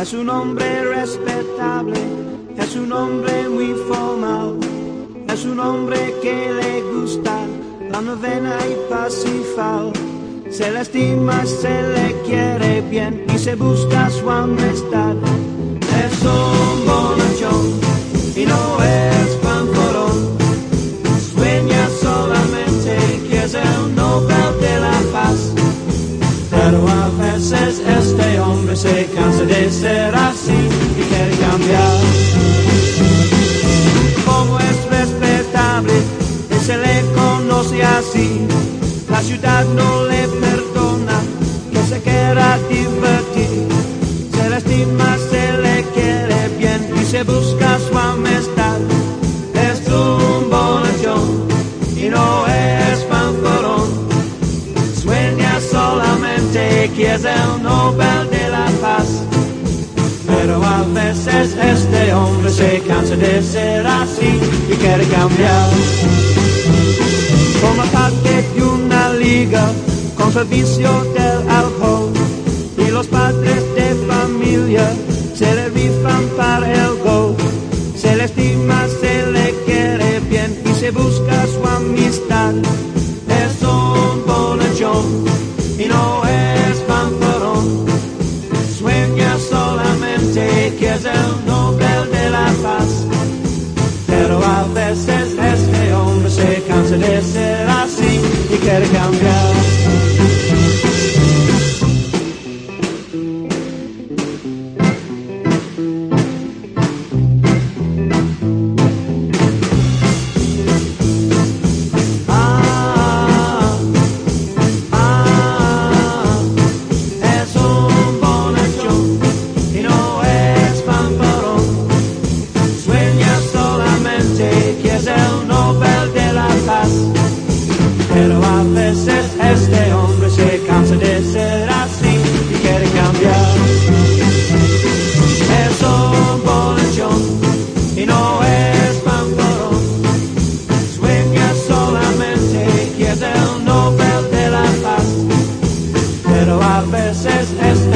Es un hombre respetable, es un hombre muy formal, es un hombre que le gusta la novena y Parsifal. Se le estima, se le quiere bien y se busca su amistad. Es un se cansa de ser así y quiere cambiar. Como es respetable, él se le conoce así. La ciudad no le perdona que se quiera divertir. Se le estima, se le quiere bien y se busca su amistad. Es un bonachón y no es fanfarrón. Sueña solamente que es el Nobel de veces este hombre se cansa de ser así y quiere cambiar. Forma parte de una liga con servicio del alcohol y los padres de familia se le rifan para el gol. Se le estima, se le quiere bien y se busca su amistad. De ser así y quiere cambiar. S S